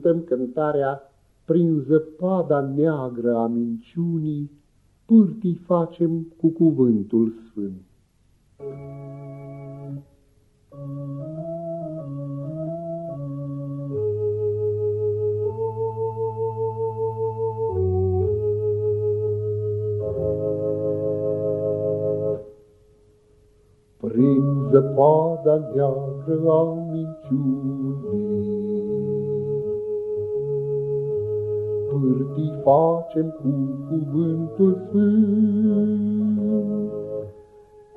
cântăm cântarea Prin zăpada neagră a minciunii, pârtii facem cu cuvântul sfânt. Prin zăpada neagră a minciunii, Pârtii facem cu cuvântul sfânt,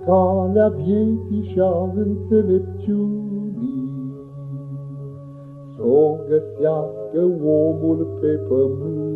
Calea vieții și-a înțelepciunii, S-o găsească omul pe pământ.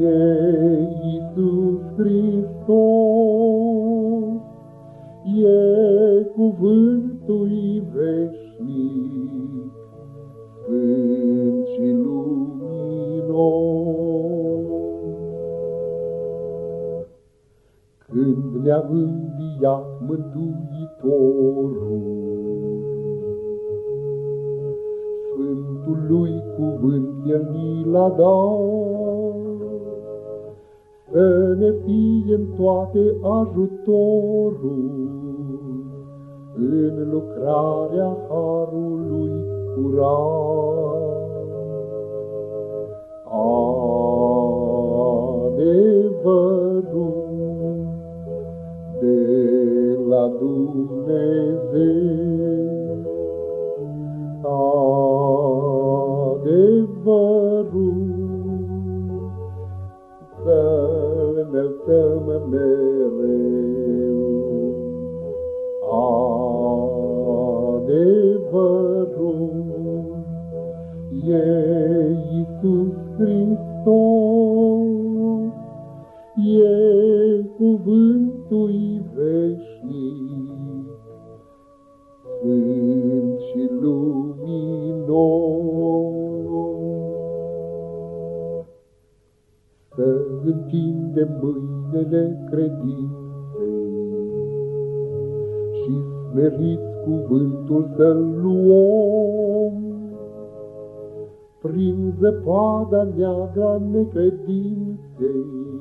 E Iisus Hristos, e cuvântul veșnic, sfânt și când ne-a înviat Mântuitorul. Sfântul lui cuvânt el ni l-a dat, să ne fie în toate ajutorul, în lucrarea Harului curat. Adevărul de la Dumnezeu. Adevărul e Iisus Hristos, e cuvântul veșnic, sfânt și luminos. Să întindem mâinile credinței și smeriți cuvântul să-l luăm, prin zăpada neagra necredinței,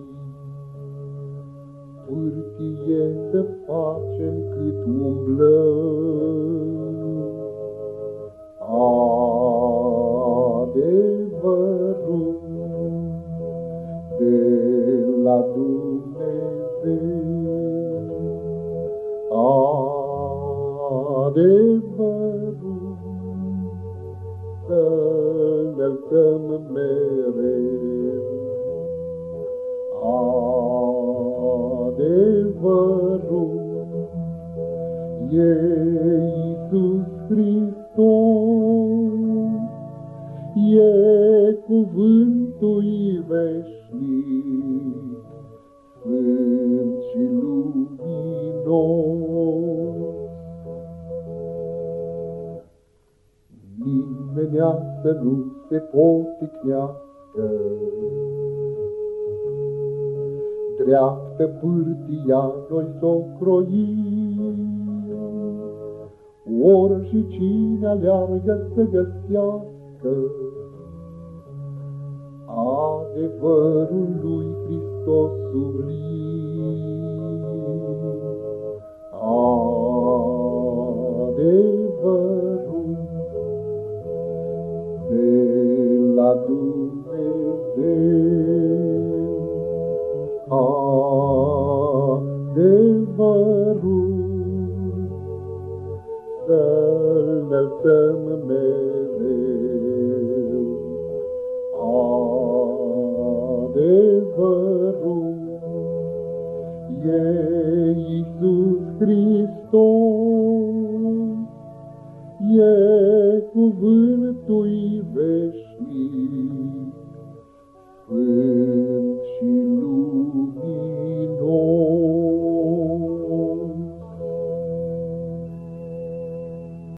pârtie să facem cât umblăm. Adevărul de la Dumnezeu, adevărul să-L mereu. adevărul e Iisus Hristos, e cuvântul veșnic, sfânt și luminos. Nimenea să nu se poticnească, dreaptă pârtia noi s-o croim. Ori și cine aleargă să găsească adevărul lui Hristos sublim. Adevărul mereu adevărul. E Iisus Hristos,